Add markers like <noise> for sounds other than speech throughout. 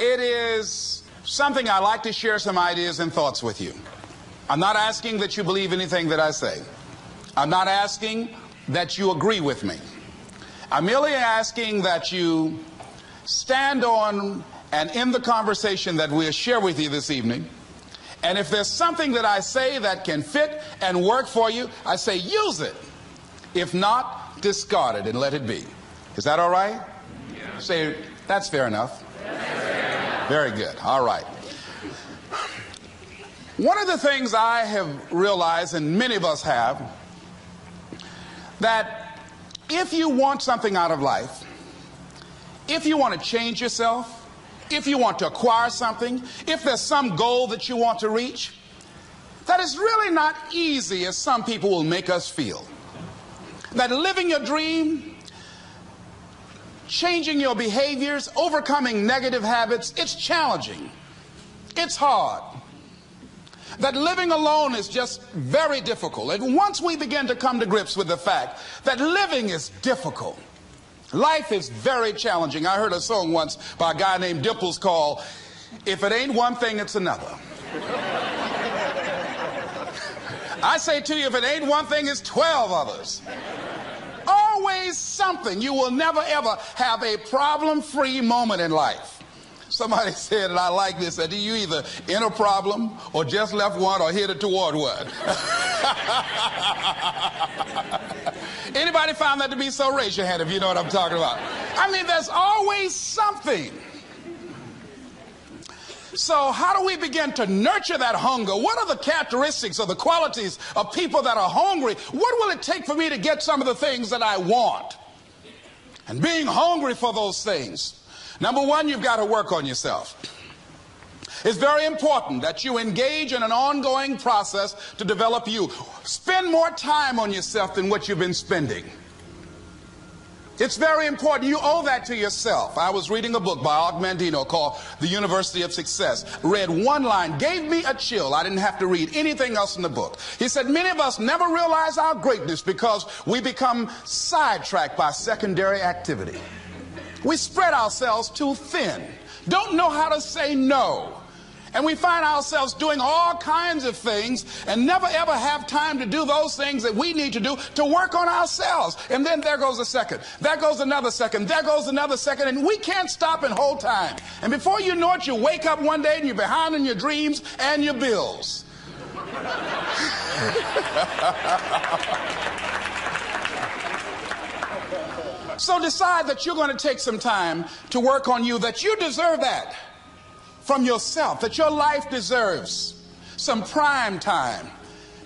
it is something I like to share some ideas and thoughts with you. I'm not asking that you believe anything that I say. I'm not asking that you agree with me. I'm merely asking that you stand on and in the conversation that we'll share with you this evening. And if there's something that I say that can fit and work for you, I say use it. If not, discard it and let it be. Is that all right? Yeah. Say, that's fair enough. Very good. All right. One of the things I have realized, and many of us have, that if you want something out of life, if you want to change yourself, if you want to acquire something, if there's some goal that you want to reach, that is really not easy as some people will make us feel. That living your dream, changing your behaviors, overcoming negative habits, it's challenging. It's hard. That living alone is just very difficult. And once we begin to come to grips with the fact that living is difficult, Life is very challenging. I heard a song once by a guy named Dimples called If It Ain't One Thing, It's Another. <laughs> I say to you, if it ain't one thing, it's 12 others. Something. You will never ever have a problem free moment in life. Somebody <laughs> said, and I like this, that you either in a problem or just left one or headed toward one. <laughs> Anybody found that to be so? Raise your hand if you know what I'm talking about. I mean, there's always something. So, how do we begin to nurture that hunger? What are the characteristics or the qualities of people that are hungry? What will it take for me to get some of the things that I want? And being hungry for those things. Number one, you've got to work on yourself. It's very important that you engage in an ongoing process to develop you. Spend more time on yourself than what you've been spending. It's very important. You owe that to yourself. I was reading a book by Og Mandino called The University of Success. Read one line, gave me a chill. I didn't have to read anything else in the book. He said, Many of us never realize our greatness because we become sidetracked by secondary activity. We spread ourselves too thin, don't know how to say no. And we find ourselves doing all kinds of things and never ever have time to do those things that we need to do to work on ourselves. And then there goes a second. There goes another second. There goes another second. And we can't stop and hold time. And before you know it, you wake up one day and you're behind in your dreams and your bills. <laughs> so decide that you're going to take some time to work on you, that you deserve that from yourself that your life deserves some prime time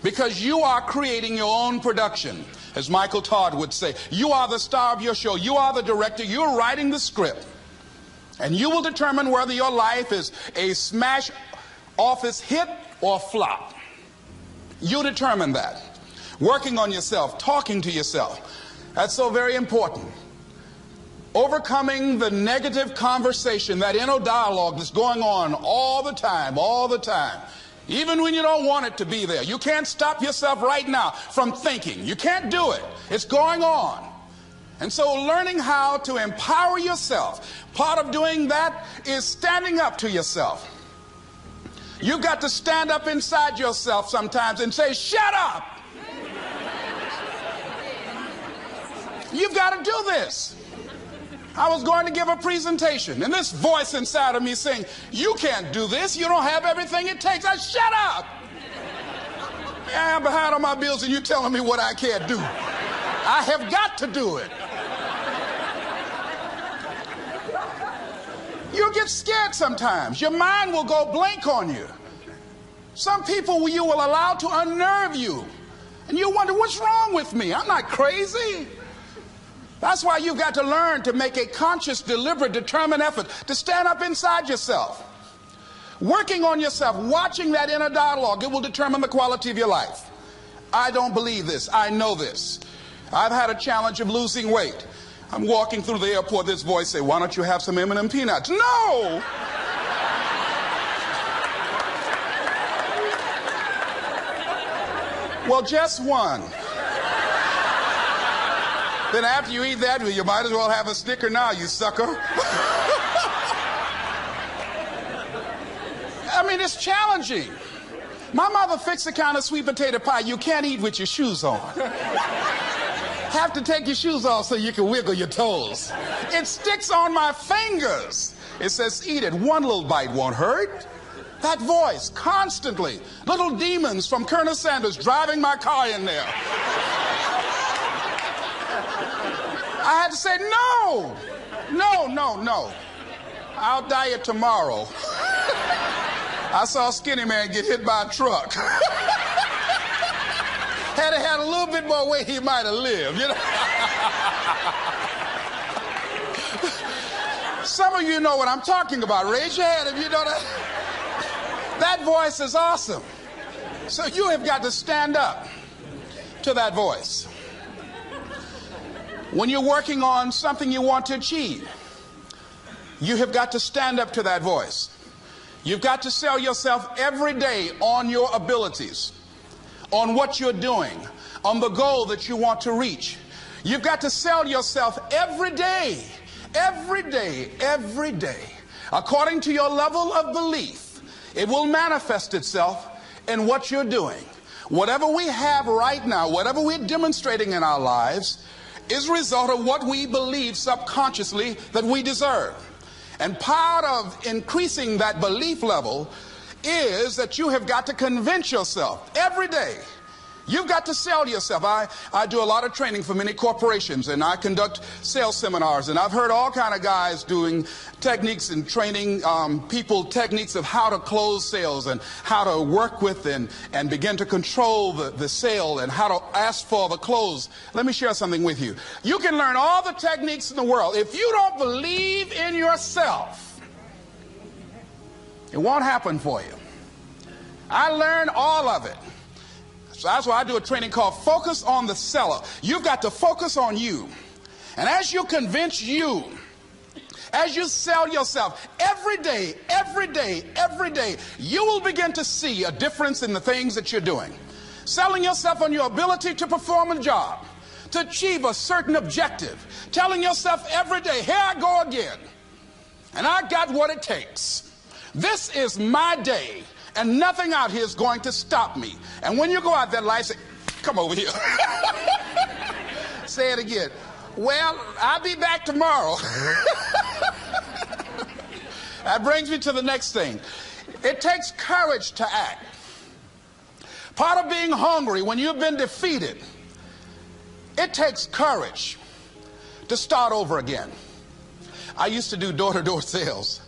because you are creating your own production. As Michael Todd would say, you are the star of your show. You are the director. You're writing the script. And you will determine whether your life is a smash office hit or flop. You determine that. Working on yourself, talking to yourself. That's so very important overcoming the negative conversation, that inner dialogue that's going on all the time, all the time. Even when you don't want it to be there. You can't stop yourself right now from thinking. You can't do it. It's going on. And so learning how to empower yourself, part of doing that is standing up to yourself. You've got to stand up inside yourself sometimes and say, shut up. <laughs> You've got to do this. I was going to give a presentation, and this voice inside of me saying, You can't do this. You don't have everything it takes. I shut up. I am behind on my bills, and you're telling me what I can't do. I have got to do it. You'll get scared sometimes. Your mind will go blank on you. Some people you will allow to unnerve you. And you wonder, what's wrong with me? I'm not crazy. That's why you've got to learn to make a conscious, deliberate, determined effort to stand up inside yourself. Working on yourself, watching that inner dialogue, it will determine the quality of your life. I don't believe this. I know this. I've had a challenge of losing weight. I'm walking through the airport, this voice say, why don't you have some M&M peanuts? No! well, just one. Then after you eat that, you might as well have a Snicker now, you sucker. <laughs> I mean, it's challenging. My mother fixed the kind of sweet potato pie you can't eat with your shoes on. <laughs> Have to take your shoes off so you can wiggle your toes. It sticks on my fingers. It says, eat it. One little bite won't hurt. That voice, constantly. Little demons from Colonel Sanders driving my car in there. I had to say, no, no, no, no. I'll diet tomorrow. <laughs> I saw a skinny man get hit by a truck. <laughs> had he had a little bit more weight, he might have lived, you know. <laughs> Some of you know what I'm talking about. Raise your hand if you know that. That voice is awesome. So you have got to stand up to that voice. When you're working on something you want to achieve, you have got to stand up to that voice. You've got to sell yourself every day on your abilities, on what you're doing, on the goal that you want to reach. You've got to sell yourself every day, every day, every day. According to your level of belief, it will manifest itself in what you're doing. Whatever we have right now, whatever we're demonstrating in our lives, is a result of what we believe subconsciously that we deserve. And part of increasing that belief level is that you have got to convince yourself every day You've got to sell yourself. I, I do a lot of training for many corporations and I conduct sales seminars and I've heard all kind of guys doing techniques and training um, people techniques of how to close sales and how to work with and, and begin to control the, the sale and how to ask for the close. Let me share something with you. You can learn all the techniques in the world. If you don't believe in yourself, it won't happen for you. I learned all of it. So that's why I do a training called Focus on the Seller. You've got to focus on you. And as you convince you, as you sell yourself every day, every day, every day, you will begin to see a difference in the things that you're doing. Selling yourself on your ability to perform a job, to achieve a certain objective. Telling yourself every day, here I go again. And I got what it takes. This is my day and nothing out here is going to stop me. And when you go out there, life say, come over here. <laughs> say it again. Well, I'll be back tomorrow. <laughs> that brings me to the next thing. It takes courage to act. Part of being hungry when you've been defeated, it takes courage to start over again. I used to do door to door sales,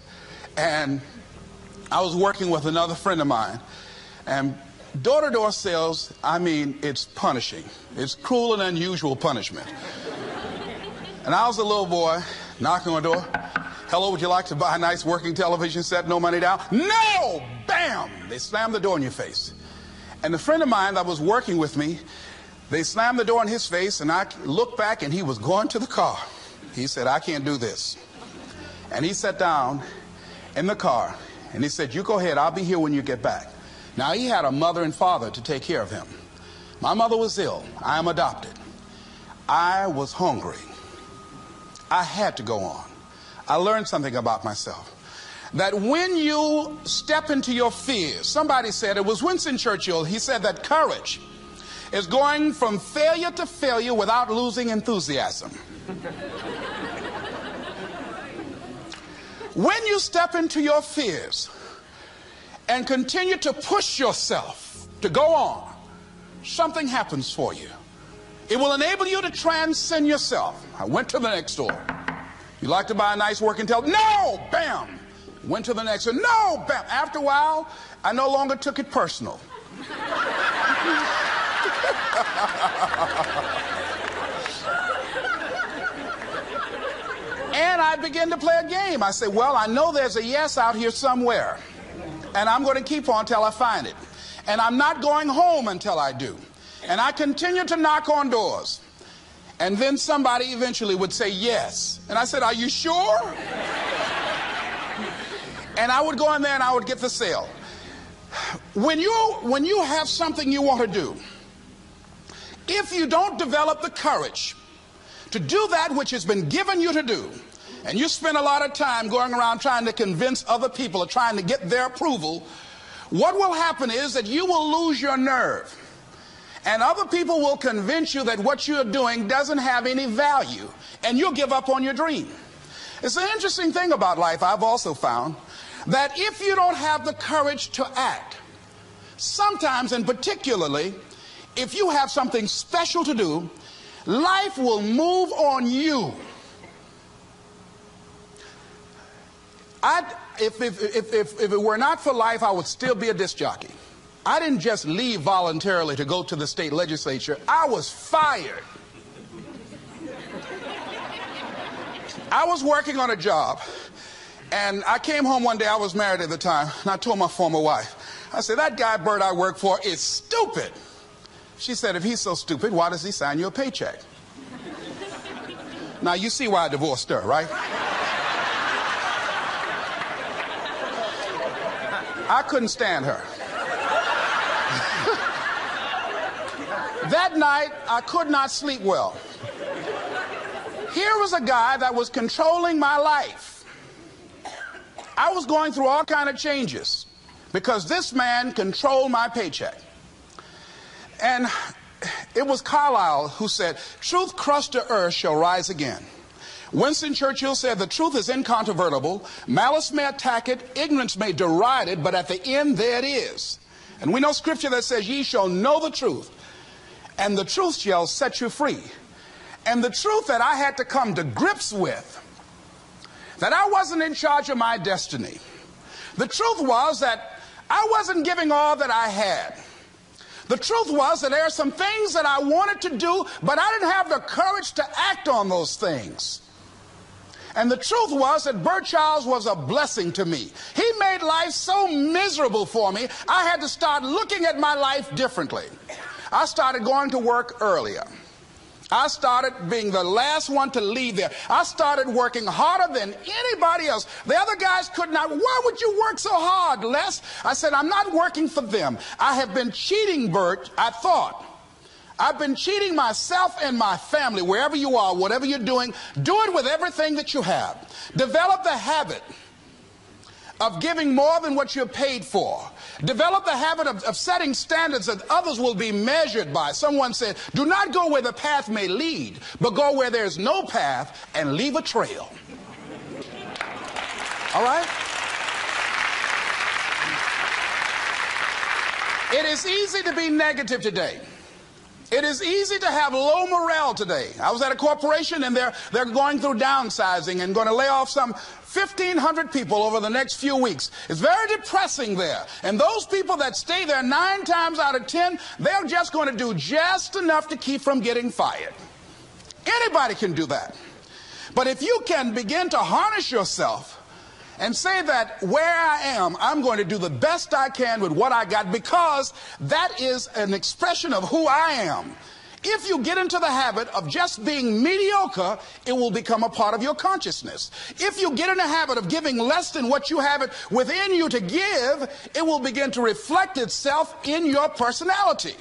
and I was working with another friend of mine, and door to door sales, I mean, it's punishing. It's cruel and unusual punishment. and I was a little boy knocking on the door. Hello, would you like to buy a nice working television set? No money down? No! Bam! They slammed the door in your face. And the friend of mine that was working with me, they slammed the door in his face, and I looked back, and he was going to the car. He said, I can't do this. And he sat down in the car and he said, You go ahead, I'll be here when you get back. Now, he had a mother and father to take care of him. My mother was ill. I am adopted. I was hungry. I had to go on. I learned something about myself. That when you step into your fears, somebody said, it was Winston Churchill, he said that courage is going from failure to failure without losing enthusiasm. <laughs> When you step into your fears and continue to push yourself to go on, something happens for you. It will enable you to transcend yourself. I went to the next door. You like to buy a nice working television? No! Bam! Went to the next one. No! Bam! After a while, I no longer took it personal. <laughs> And I begin to play a game. I say, well, I know there's a yes out here somewhere. And I'm going to keep on until I find it. And I'm not going home until I do. And I continue to knock on doors. And then somebody eventually would say yes. And I said, Are you sure? <laughs> and I would go in there and I would get the sale. When you, when you have something you want to do, if you don't develop the courage to do that which has been given you to do, and you spend a lot of time going around trying to convince other people or trying to get their approval, what will happen is that you will lose your nerve. And other people will convince you that what you're doing doesn't have any value, and you'll give up on your dream. It's an interesting thing about life, I've also found, that if you don't have the courage to act, sometimes and particularly if you have something special to do, life will move on you. I'd, if, if, if, if, if it were not for life, I would still be a disc jockey. I didn't just leave voluntarily to go to the state legislature, I was fired. I was working on a job, and I came home one day, I was married at the time, and I told my former wife, I said, That guy Bert I work for is stupid. She said, If he's so stupid, why does he sign you a paycheck? now, you see why I divorced her, right? I couldn't stand her. <laughs> that night, I could not sleep well. Here was a guy that was controlling my life. I was going through all kind of changes because this man controlled my paycheck. And it was Carlyle who said, Truth crushed to earth shall rise again. Winston Churchill said, The truth is incontrovertible. Malice may attack it, ignorance may deride it, but at the end, there it is. And we know scripture that says, Ye shall know the truth, and the truth shall set you free. And the truth that I had to come to grips with, that I wasn't in charge of my destiny. The truth was that I wasn't giving all that I had. The truth was that there are some things that I wanted to do, but I didn't have the courage to act on those things. And the truth was that Bert Childs was a blessing to me. He made life so miserable for me, I had to start looking at my life differently. I started going to work earlier. I started being the last one to leave there. I started working harder than anybody else. The other guys could not. Why would you work so hard, Les? I said, I'm not working for them. I have been cheating, Bert, I thought. I've been cheating myself and my family, wherever you are, whatever you're doing, do it with everything that you have. Develop the habit of giving more than what you're paid for. Develop the habit of, of, setting standards that others will be measured by. Someone said, Do not go where the path may lead, but go where there's no path and leave a trail. All right? It is easy to be negative today. It is easy to have low morale today. I was at a corporation and they're, they're going through downsizing and going to lay off some 1,500 people over the next few weeks. It's very depressing there. And those people that stay there nine times out of 10, they're just going to do just enough to keep from getting fired. Anybody can do that. But if you can begin to harness yourself and say that where I am, I'm going to do the best I can with what I got because that is an expression of who I am. If you get into the habit of just being mediocre, it will become a part of your consciousness. If you get in the habit of giving less than what you have it within you to give, it will begin to reflect itself in your personality.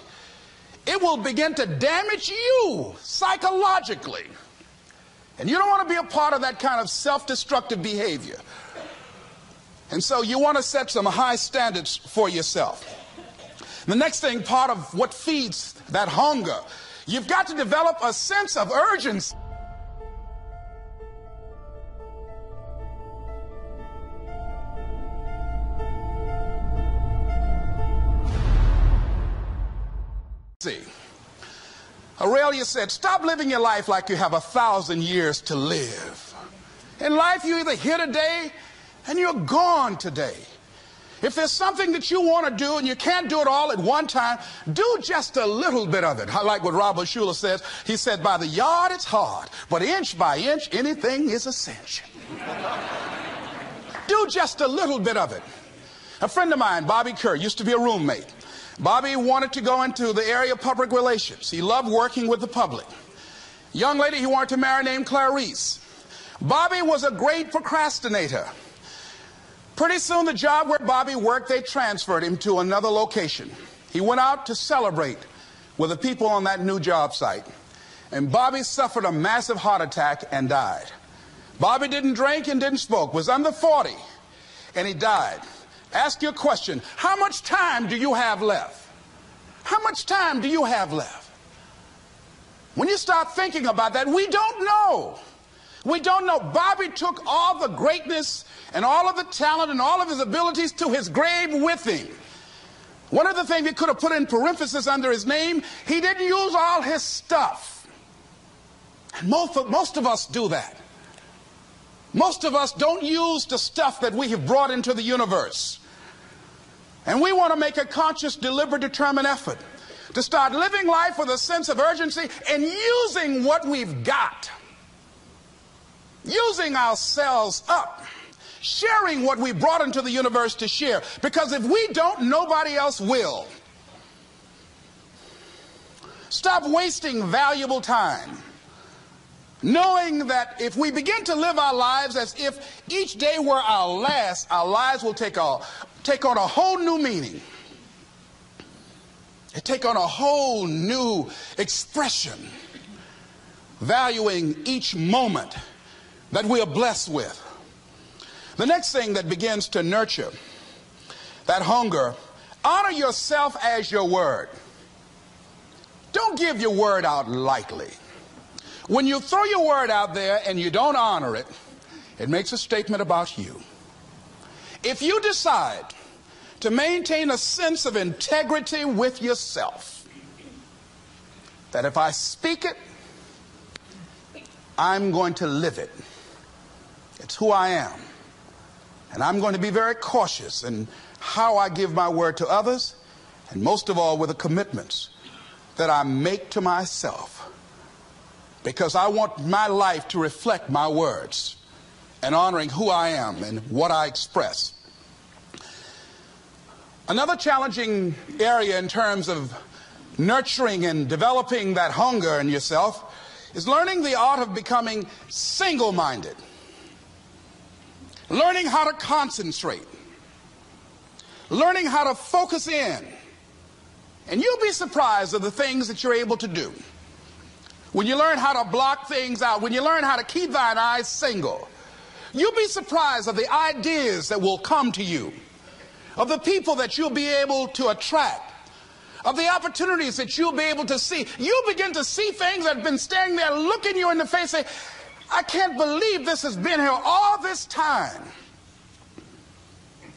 It will begin to damage you psychologically. And you don't want to be a part of that kind of self destructive behavior. And so you want to set some high standards for yourself. The next thing, part of what feeds that hunger, you've got to develop a sense of urgency. See? Aurelius said, Stop living your life like you have a thousand years to live. In life, you're either here today and you're gone today. If there's something that you want to do and you can't do it all at one time, do just a little bit of it. I like what Robert Schuller says. He said, by the yard it's hard, but inch by inch, anything is a cinch. do just a little bit of it. A friend of mine, Bobby Kerr, used to be a roommate. Bobby wanted to go into the area of public relations. He loved working with the public. Young lady he wanted to marry named Clarice. Bobby was a great procrastinator. Pretty soon, the job where Bobby worked, they transferred him to another location. He went out to celebrate with the people on that new job site. And Bobby suffered a massive heart attack and died. Bobby didn't drink and didn't smoke, was under 40, and he died. Ask you a question. How much time do you have left? How much time do you have left? When you start thinking about that, we don't know. We don't know. Bobby took all the greatness and all of the talent and all of his abilities to his grave with him. One of the things he could have put in parenthesis under his name, he didn't use all his stuff. And most of, most of us do that. Most of us don't use the stuff that we have brought into the universe. And we want to make a conscious, deliberate, determined effort to start living life with a sense of urgency and using what we've got. Using ourselves up. Sharing what we brought into the universe to share. Because if we don't, nobody else will. Stop wasting valuable time. Knowing that if we begin to live our lives as if each day were our last, our lives will take a, take on a whole new meaning. They take on a whole new expression, valuing each moment that we are blessed with. The next thing that begins to nurture that hunger, honor yourself as your word. Don't give your word out lightly. When you throw your word out there and you don't honor it, it makes a statement about you. If you decide to maintain a sense of integrity with yourself, that if I speak it, I'm going to live it. It's who I am. And I'm going to be very cautious in how I give my word to others, and most of all with the commitments that I make to myself. Because I want my life to reflect my words and honoring who I am and what I express. Another challenging area in terms of nurturing and developing that hunger in yourself is learning the art of becoming single minded learning how to concentrate, learning how to focus in. And you'll be surprised at the things that you're able to do. When you learn how to block things out, when you learn how to keep thine eyes single, you'll be surprised at the ideas that will come to you, of the people that you'll be able to attract, of the opportunities that you'll be able to see. You'll begin to see things that have been standing there looking you in the face, I can't believe this has been here all this time.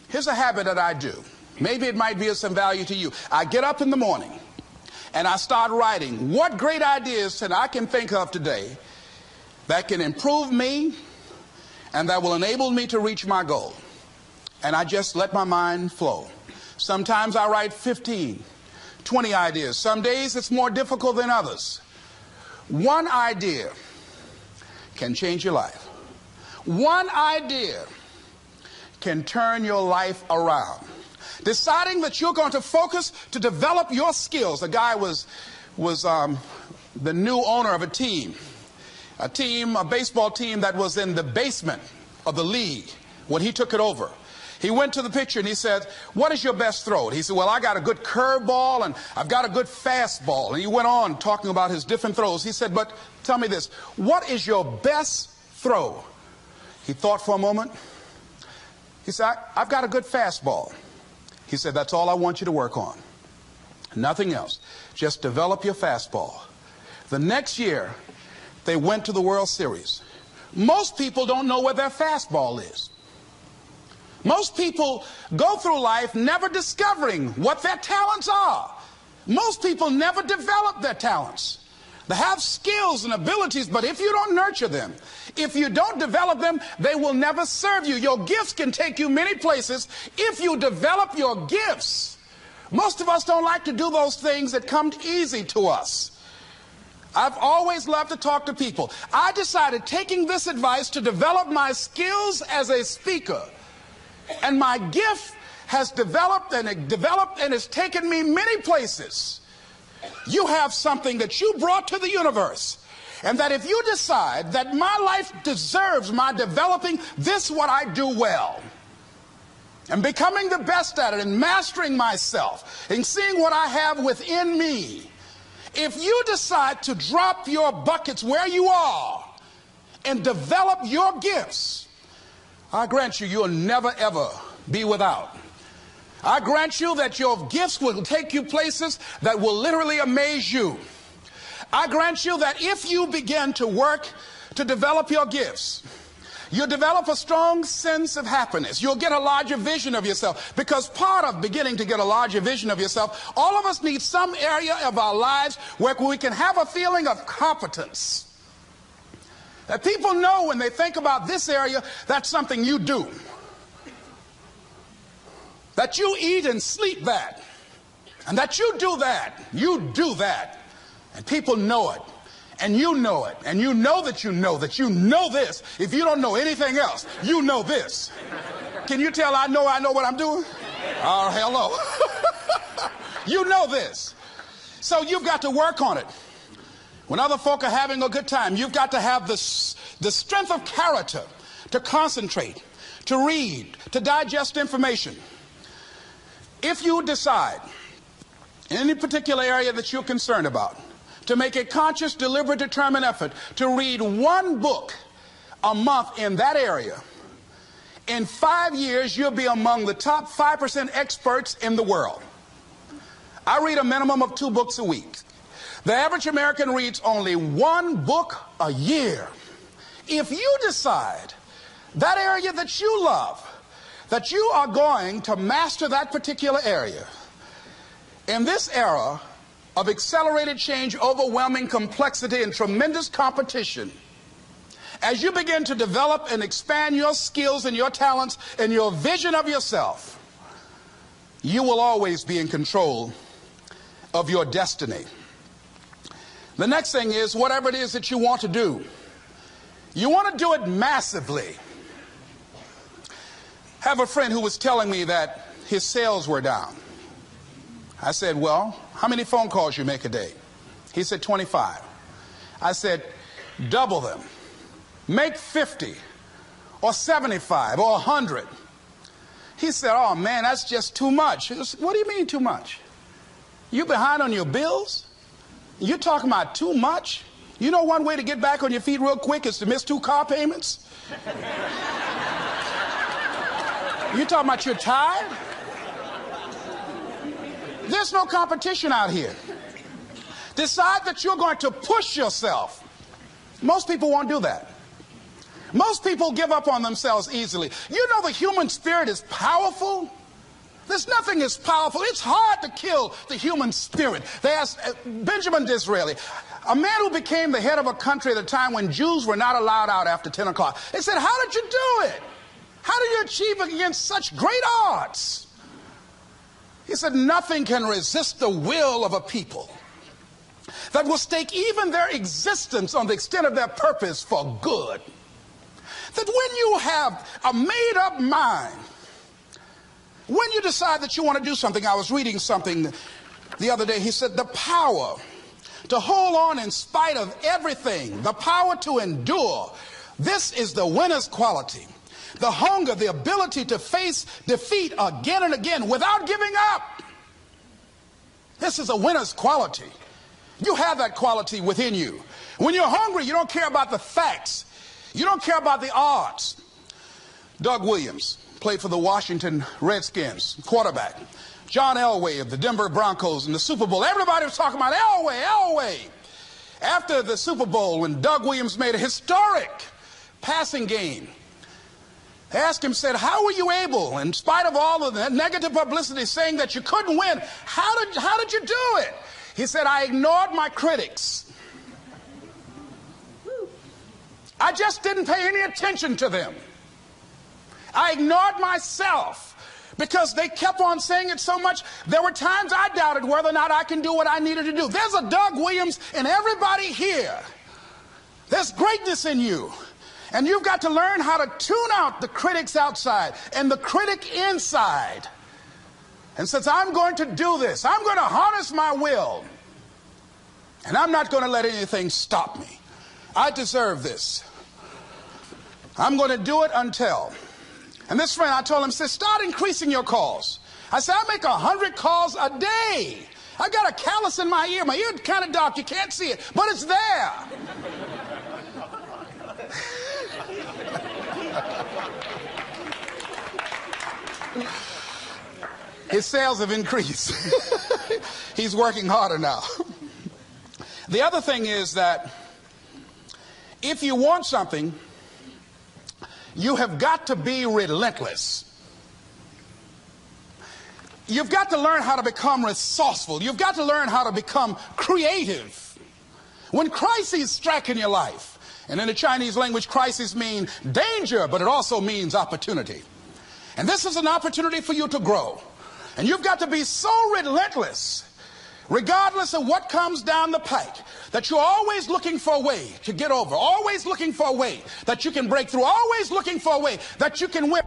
Here's a habit that I do. Maybe it might be of some value to you. I get up in the morning and I start writing what great ideas that I can think of today that can improve me and that will enable me to reach my goal. And I just let my mind flow. Sometimes I write 15, 20 ideas. Some days it's more difficult than others. One idea can change your life. One idea can turn your life around. Deciding that you're going to focus to develop your skills. A guy was, was um, the new owner of a team, a team, a baseball team that was in the basement of the league when he took it over. He went to the pitcher and he said, What is your best throw? He said, Well, I got a good curveball and I've got a good fastball. And he went on talking about his different throws. He said, But Tell me this. What is your best throw? He thought for a moment. He said, I've got a good fastball. He said, That's all I want you to work on. Nothing else. Just develop your fastball. The next year, they went to the World Series. Most people don't know where their fastball is. Most people go through life never discovering what their talents are. Most people never develop their talents. They have skills and abilities, but if you don't nurture them, if you don't develop them, they will never serve you. Your gifts can take you many places if you develop your gifts. Most of us don't like to do those things that come easy to us. I've always loved to talk to people. I decided taking this advice to develop my skills as a speaker. And my gift has developed and it developed and has taken me many places. You have something that you brought to the universe. And that if you decide that my life deserves my developing this what I do well and becoming the best at it and mastering myself and seeing what I have within me, if you decide to drop your buckets where you are and develop your gifts, I grant you, you'll never ever be without. I grant you that your gifts will take you places that will literally amaze you. I grant you that if you begin to work to develop your gifts, You'll develop a strong sense of happiness. You'll get a larger vision of yourself. Because part of beginning to get a larger vision of yourself, all of us need some area of our lives where we can have a feeling of competence. That people know when they think about this area, that's something you do. That you eat and sleep that. And that you do that. You do that. And people know it. And you know it. And you know that you know that you know this. If you don't know anything else, you know this. Can you tell I know I know what I'm doing? Oh, hello. <laughs> you know this. So you've got to work on it. When other folk are having a good time, you've got to have the, the strength of character to concentrate, to read, to digest information. If you decide in any particular area that you're concerned about, to make a conscious, deliberate, determined effort to read one book a month in that area, in five years, you'll be among the top 5% experts in the world. I read a minimum of two books a week. The average American reads only one book a year. If you decide that area that you love, that you are going to master that particular area, in this era of accelerated change, overwhelming complexity, and tremendous competition, as you begin to develop and expand your skills and your talents and your vision of yourself, you will always be in control of your destiny. The next thing is whatever it is that you want to do, you want to do it massively. Have a friend who was telling me that his sales were down. I said, Well, how many phone calls you make a day? He said, 25. I said, Double them. Make 50 or 75 or 100. He said, Oh man, that's just too much. Said, what do you mean too much? You behind on your bills? You're talking about too much? You know one way to get back on your feet real quick is to miss two car payments? You're talking about you're tired? There's no competition out here. Decide that you're going to push yourself. Most people won't do that. Most people give up on themselves easily. You know the human spirit is powerful. There's nothing as powerful. It's hard to kill the human spirit. They asked uh, Benjamin Disraeli, a man who became the head of a country at a time when Jews were not allowed out after 10 o'clock. They said, How did you do it? How did you achieve against such great odds? He said, Nothing can resist the will of a people that will stake even their existence on the extent of their purpose for good. That when you have a made up mind, when you decide that you want to do something, I was reading something the other day. He said, The power to hold on in spite of everything, the power to endure, this is the winner's quality the hunger, the ability to face defeat again and again without giving up. This is a winner's quality. You have that quality within you. When you're hungry, you don't care about the facts. You don't care about the odds. Doug Williams played for the Washington Redskins, quarterback. John Elway of the Denver Broncos in the Super Bowl. Everybody was talking about Elway, Elway. After the Super Bowl, when Doug Williams made a historic passing game, they asked him, said, How were you able, in spite of all of that negative publicity saying that you couldn't win, how did, how did you do it? He said, I ignored my critics. I just didn't pay any attention to them. I ignored myself because they kept on saying it so much. There were times I doubted whether or not I can do what I needed to do. There's a Doug Williams in everybody here. There's greatness in you. And you've got to learn how to tune out the critics outside and the critic inside. And since I'm going to do this, I'm going to harness my will. And I'm not going to let anything stop me. I deserve this. I'm going to do it until. And this friend, I told him, said, start increasing your calls. I said, I make 100 calls a day. I got a callus in my ear. My ear kind of dark. You can't see it, but it's there. <laughs> His sales have increased. <laughs> He's working harder now. <laughs> the other thing is that if you want something, you have got to be relentless. You've got to learn how to become resourceful. You've got to learn how to become creative. When crises strike in your life, and in the Chinese language, crises mean danger, but it also means opportunity. And this is an opportunity for you to grow. And you've got to be so relentless, regardless of what comes down the pike, that you're always looking for a way to get over, always looking for a way that you can break through, always looking for a way that you can win.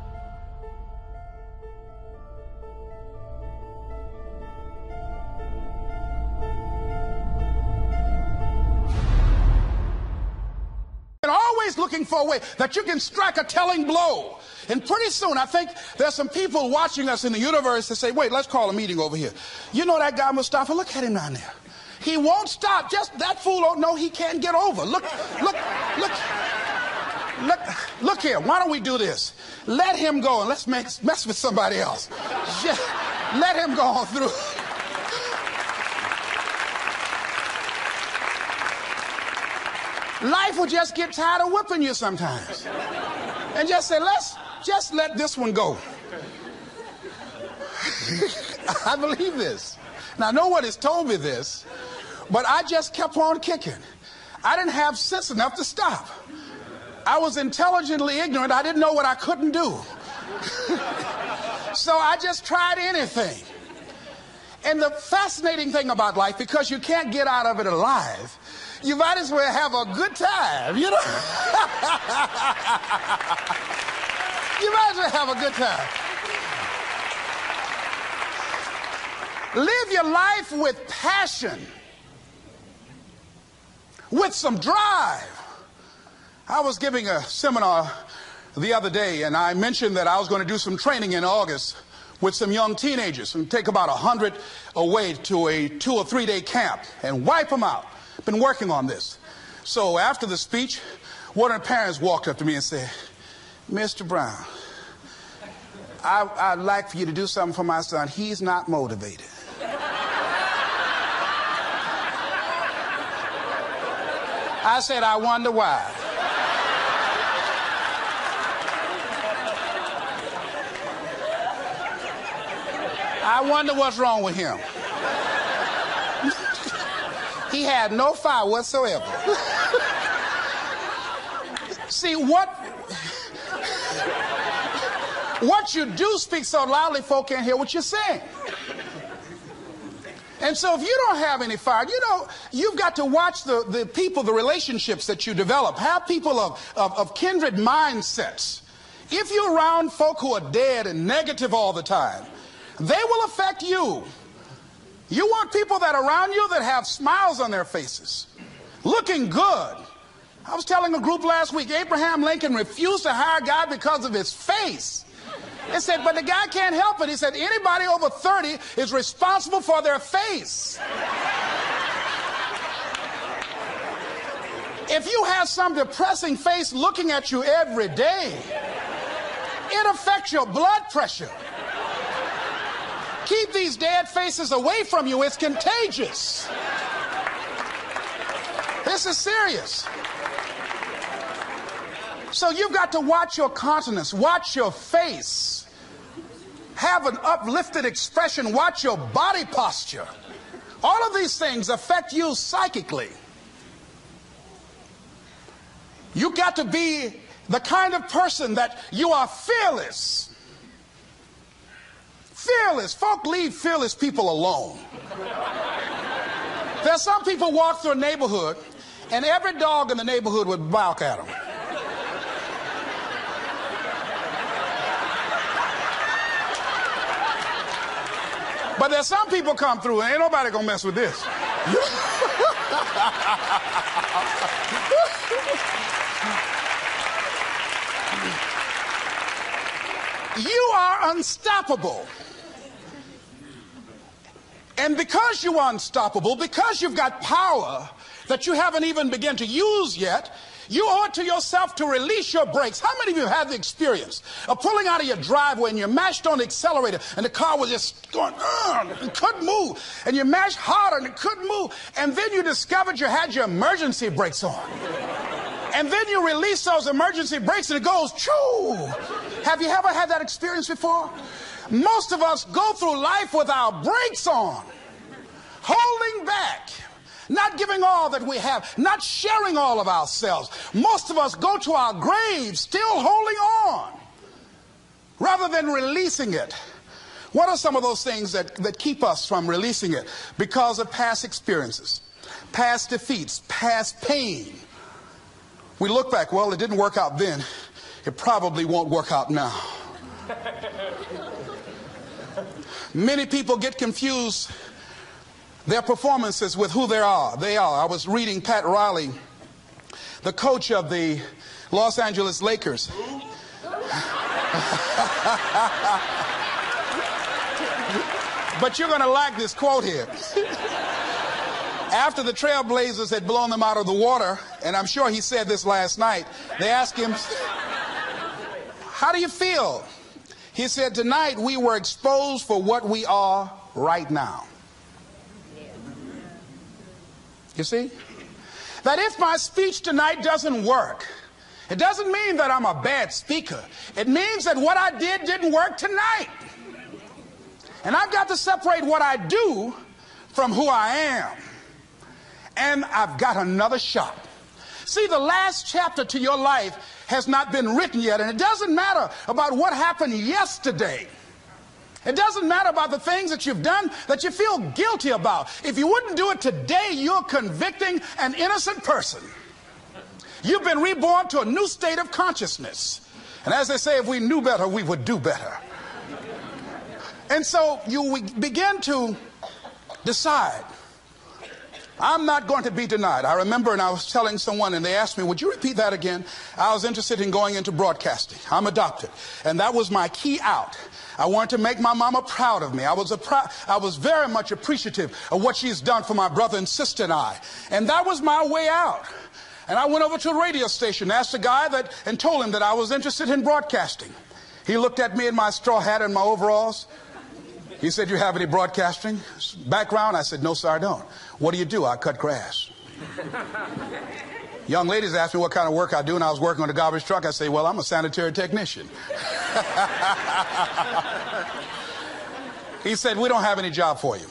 And always looking for a way that you can strike a telling blow. And pretty soon, I think there's some people watching us in the universe that say, wait, let's call a meeting over here. You know that guy Mustafa? Look at him down there. He won't stop. Just that fool don't know he can't get over. Look, look, look. Look, look here. Why don't we do this? Let him go and let's mess with somebody else. Just let him go on through. Life will just get tired of whipping you sometimes. And just say, let's just let this one go. <laughs> I believe this. Now, no one has told me this, but I just kept on kicking. I didn't have sense enough to stop. I was intelligently ignorant. I didn't know what I couldn't do. <laughs> so I just tried anything. And the fascinating thing about life, because you can't get out of it alive, you might as well have a good time, you know? <laughs> you might as well have a good time. Live your life with passion, with some drive. I was giving a seminar the other day, and I mentioned that I was going to do some training in August with some young teenagers and take about a hundred away to a two or three day camp and wipe them out. Been working on this. So after the speech, one of the parents walked up to me and said, Mr. Brown, I, would like for you to do something for my son. He's not motivated. I said, I wonder why. I wonder what's wrong with him. he had no fire whatsoever. See, what what you do speak so loudly, folk can't hear what you're saying. And so if you don't have any fire, you know, you've got to watch the, the people, the relationships that you develop. Have people of, of, of kindred mindsets. If you're around folk who are dead and negative all the time, they will affect you. You want people that are around you that have smiles on their faces, looking good. I was telling a group last week, Abraham Lincoln refused to hire guy because of his face. They said, but the guy can't help it. He said, anybody over 30 is responsible for their face. if you have some depressing face looking at you every day, it affects your blood pressure. Keep these dead faces away from you. It's contagious. This is serious. So you've got to watch your countenance, watch your face, have an uplifted expression, watch your body posture. All of these things affect you psychically. You've got to be the kind of person that you are fearless. Fearless. Folk leave fearless people alone. There's some people walk through a neighborhood and every dog in the neighborhood would bark at them. But there's some people come through and ain't nobody gonna mess with this. you are unstoppable. And because you are unstoppable, because you've got power that you haven't even begun to use yet, You owe it to yourself to release your brakes. How many of you have the experience of pulling out of your driveway and you mashed on the accelerator and the car was just going, and couldn't move. And you mashed harder and it couldn't move. And then you discovered you had your emergency brakes on. And then you release those emergency brakes and it goes, choo. Have you ever had that experience before? Most of us go through life with our brakes on, holding back not giving all that we have, not sharing all of ourselves. Most of us go to our graves still holding on rather than releasing it. What are some of those things that, that keep us from releasing it? Because of past experiences, past defeats, past pain. We look back, well, it didn't work out then. It probably won't work out now. <laughs> Many people get confused their performances with who they are. They are. I was reading Pat Riley, the coach of the Los Angeles Lakers. <laughs> but you're going to like this quote here. After the Trailblazers had blown them out of the water, and I'm sure he said this last night, they asked him, How do you feel? He said, Tonight we were exposed for what we are right now. You see? That if my speech tonight doesn't work, it doesn't mean that I'm a bad speaker. It means that what I did didn't work tonight. And I've got to separate what I do from who I am. And I've got another shot. See, the last chapter to your life has not been written yet, and it doesn't matter about what happened yesterday. It doesn't matter about the things that you've done that you feel guilty about. If you wouldn't do it today, you're convicting an innocent person. You've been reborn to a new state of consciousness. And as they say, if we knew better, we would do better. And so you begin to decide. I'm not going to be denied. I remember, and I was telling someone, and they asked me, Would you repeat that again? I was interested in going into broadcasting. I'm adopted. And that was my key out. I wanted to make my mama proud of me. I was, a pr- I was very much appreciative of what she's done for my brother and sister and I. And that was my way out. And I went over to a radio station, asked a guy that, and told him that I was interested in broadcasting. He looked at me in my straw hat and my overalls. He said, You have any broadcasting background? I said, No, sir, I don't. What do you do? I cut grass. Young ladies asked me what kind of work I do, and I was working on a garbage truck. I say, Well, I'm a sanitary technician. <laughs> he said, We don't have any job for you.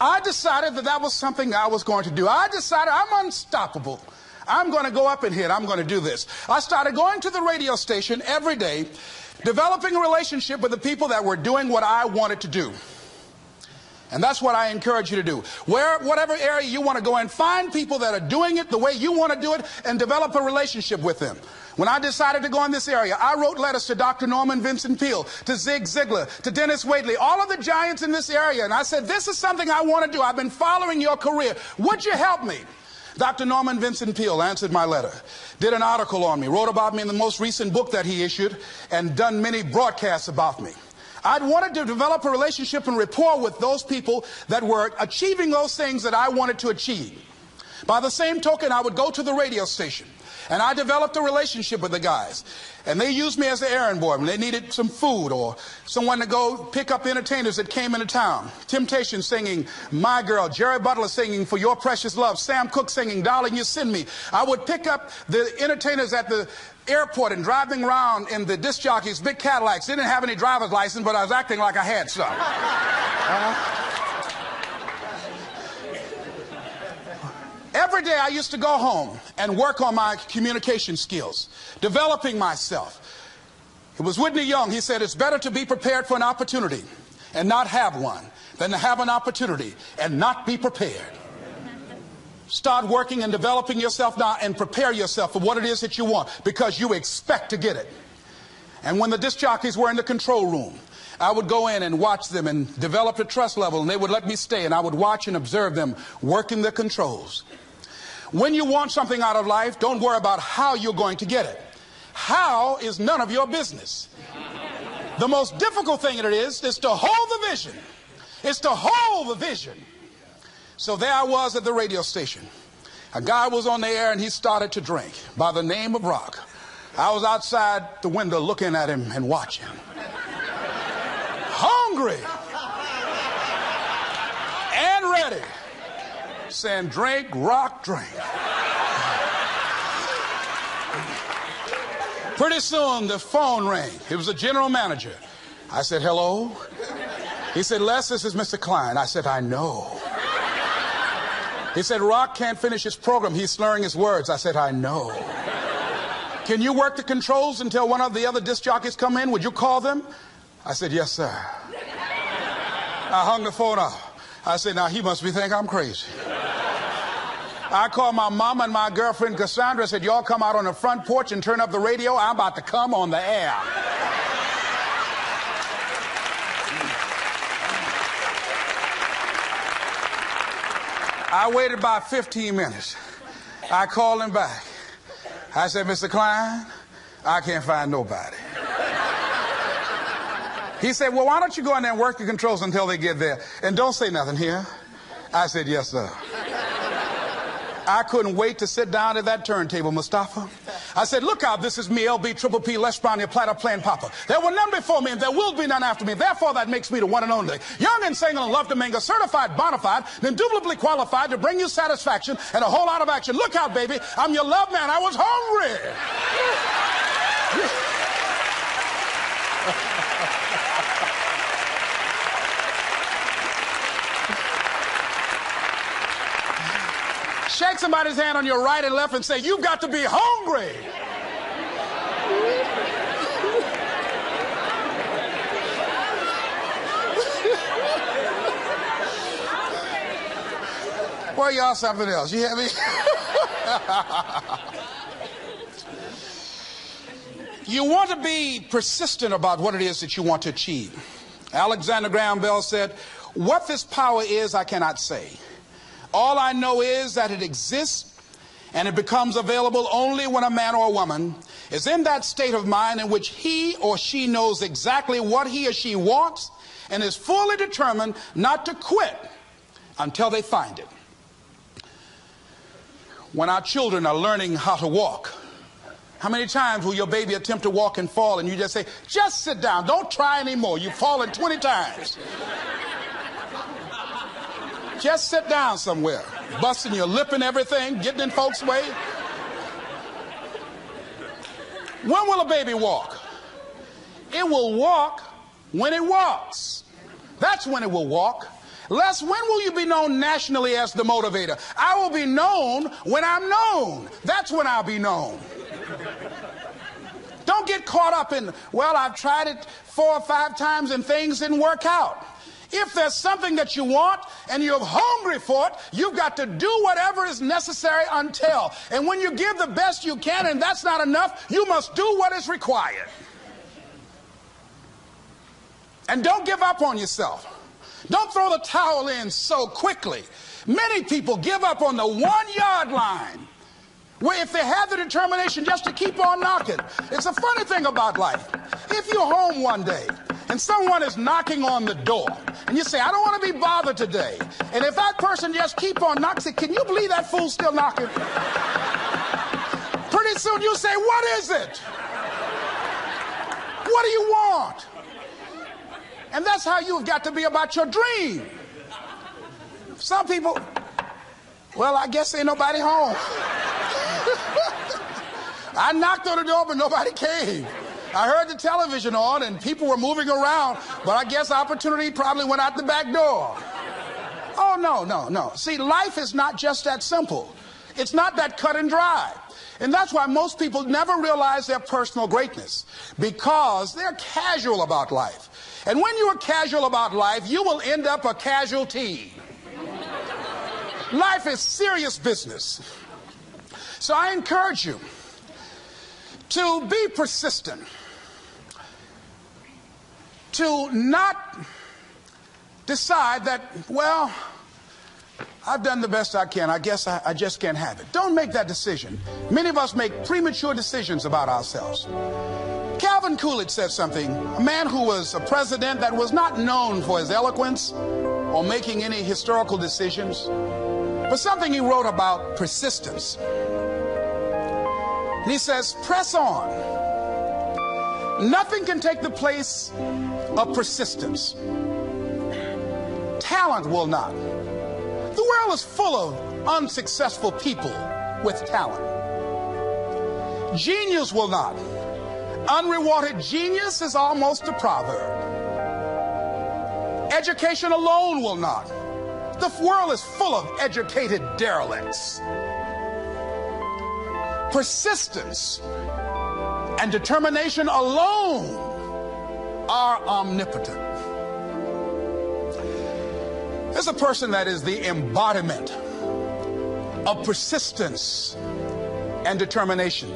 I decided that that was something I was going to do. I decided I'm unstoppable. I'm going to go up and hit. I'm going to do this. I started going to the radio station every day, developing a relationship with the people that were doing what I wanted to do. And that's what I encourage you to do. Where, whatever area you want to go in, find people that are doing it the way you want to do it and develop a relationship with them. When I decided to go in this area, I wrote letters to Dr. Norman Vincent Peale, to Zig Ziglar, to Denis Waitley, all of the giants in this area. And I said, this is something I want to do. I've been following your career. Would you help me? Dr. Norman Vincent Peale answered my letter, did an article on me, wrote about me in the most recent book that he issued, and done many broadcasts about me. I'd wanted to develop a relationship and rapport with those people that were achieving those things that I wanted to achieve. By the same token, I would go to the radio station and I developed a relationship with the guys. And they used me as an errand boy when they needed some food or someone to go pick up entertainers that came into town. Temptation singing My Girl, Jerry Butler singing For Your Precious Love, Sam Cooke singing Darling You Send Me. I would pick up the entertainers at the airport and driving around in the disc jockeys, big Cadillacs. Didn't have any driver's license, but I was acting like I had some. Uh, Every day I used to go home and work on my communication skills, developing myself. It was Whitney Young. He said, It's better to be prepared for an opportunity and not have one than to have an opportunity and not be prepared. Start working and developing yourself now and prepare yourself for what it is that you want because you expect to get it. And when the disc jockeys were in the control room, I would go in and watch them and develop a trust level, and they would let me stay, and I would watch and observe them working the controls. When you want something out of life, don't worry about how you're going to get it. How is none of your business. The most difficult thing it is is to hold the vision. It's to hold the vision. So there I was at the radio station. A guy was on the air and he started to drink by the name of Rock. I was outside the window looking at him and watching. Hungry and ready. Saying, drink, rock, drink. Pretty soon the phone rang. It was the general manager. I said, hello. He said, Les, this is Mr. Klein. I said, I know. He said, Rock can't finish his program. He's slurring his words. I said, I know. Can you work the controls until one of the other disc jockeys come in? Would you call them? I said, yes, sir. I hung the phone up. I said, now he must be think I'm crazy. I called my mama and my girlfriend Cassandra, said, y'all come out on the front porch and turn up the radio. I'm about to come on the air. I waited about 15 minutes. I called him back. I said, Mr. Klein, I can't find nobody. He said, Well, why don't you go in there and work the controls until they get there? And don't say nothing here. I said, Yes, sir. I couldn't wait to sit down at that turntable, Mustafa. I said, look out, this is me, LB, Triple P, Les Brown, your platter playing Papa. There were none before me, and there will be none after me. Therefore, that makes me the one and only. Young and single and love to mingle, certified, bona fide, indubitably qualified to bring you satisfaction and a whole lot of action. Look out, baby, I'm your love man. I was hungry. Shake somebody's hand on your right and left and say, You've got to be hungry. Well, y'all something else. You hear me? <laughs> you want to be persistent about what it is that you want to achieve. Alexander Graham Bell said, What this power is, I cannot say. All I know is that it exists and it becomes available only when a man or a woman is in that state of mind in which he or she knows exactly what he or she wants and is fully determined not to quit until they find it. When our children are learning how to walk, how many times will your baby attempt to walk and fall and you just say, just sit down, don't try anymore. You've fallen 20 times. Just sit down somewhere, busting your lip and everything, getting in folks' way. When will a baby walk? It will walk when it walks. That's when it will walk. Les, when will you be known nationally as the motivator? I will be known when I'm known. That's when I'll be known. Don't get caught up in, well, I've tried it four or five times and things didn't work out. If there's something that you want and you're hungry for it, you've got to do whatever is necessary until. And when you give the best you can and that's not enough, you must do what is required. And don't give up on yourself. Don't throw the towel in so quickly. Many people give up on the one yard line. Where if they have the determination just to keep on knocking, it's a funny thing about life. If you're home one day and someone is knocking on the door and you say, I don't want to be bothered today. And if that person just keep on knocking, can you believe that fool still knocking? Pretty soon you say, what is it? What do you want? And that's how you've got to be about your dream. Some people, well, I guess ain't nobody home. <laughs> I knocked on the door, but nobody came. I heard the television on and people were moving around, but I guess opportunity probably went out the back door. Oh, no, no, no. See, life is not just that simple. It's not that cut and dry. And that's why most people never realize their personal greatness because they're casual about life. And when you are casual about life, you will end up a casualty. life is serious business. So I encourage you to be persistent to not decide that, well, I've done the best I can. I guess I, I, just can't have it. Don't make that decision. Many of us make premature decisions about ourselves. Calvin Coolidge said something. A man who was a president that was not known for his eloquence or making any historical decisions. but something he wrote about persistence. And he says, press on. Nothing can take the place of persistence. Talent will not. The world is full of unsuccessful people with talent. Genius will not. Unrewarded genius is almost a proverb. Education alone will not. The world is full of educated derelicts. Persistence and determination alone are omnipotent. There's a person that is the embodiment of persistence and determination.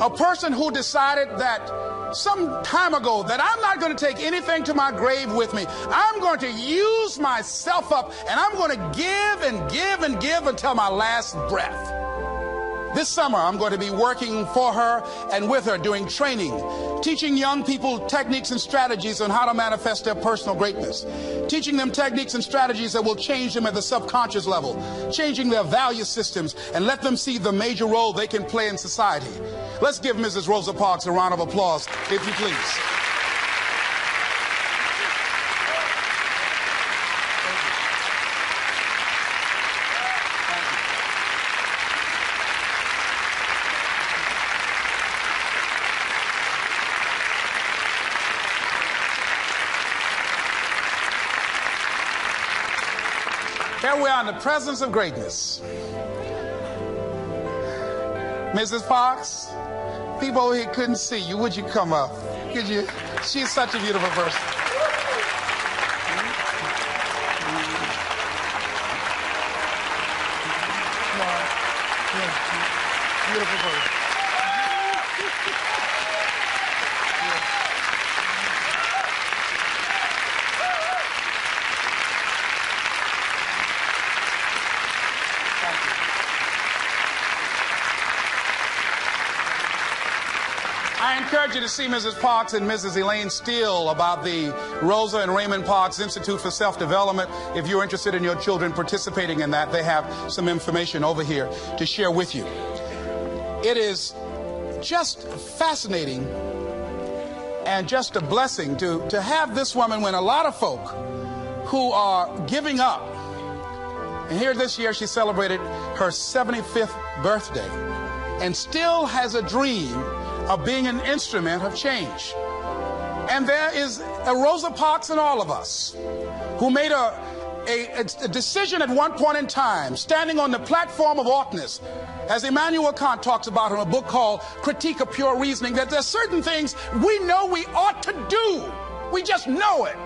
A person who decided that some time ago that I'm not going to take anything to my grave with me. I'm going to use myself up and I'm going to give and give and give until my last breath. This summer, I'm going to be working for her and with her doing training, teaching young people techniques and strategies on how to manifest their personal greatness, teaching them techniques and strategies that will change them at the subconscious level, changing their value systems, and let them see the major role they can play in society. Let's give Mrs. Rosa Parks a round of applause, if you please. The presence of greatness. Mrs. Fox, people here couldn't see you. Would you come up? Could you? She's such a beautiful person. You to see Mrs. Parks and Mrs. Elaine Steele about the Rosa and Raymond Parks Institute for Self-Development. If you're interested in your children participating in that, they have some information over here to share with you. It is just fascinating and just a blessing to, to have this woman when a lot of folk who are giving up. And here this year she celebrated her 75th birthday and still has a dream of being an instrument of change. And there is a Rosa Parks in all of us who made a, a, a, decision at one point in time, standing on the platform of oughtness, as Immanuel Kant talks about in a book called Critique of Pure Reasoning, that there's certain things we know we ought to do. We just know it.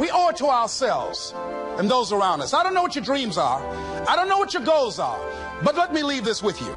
We owe it to ourselves and those around us. I don't know what your dreams are. I don't know what your goals are. But let me leave this with you.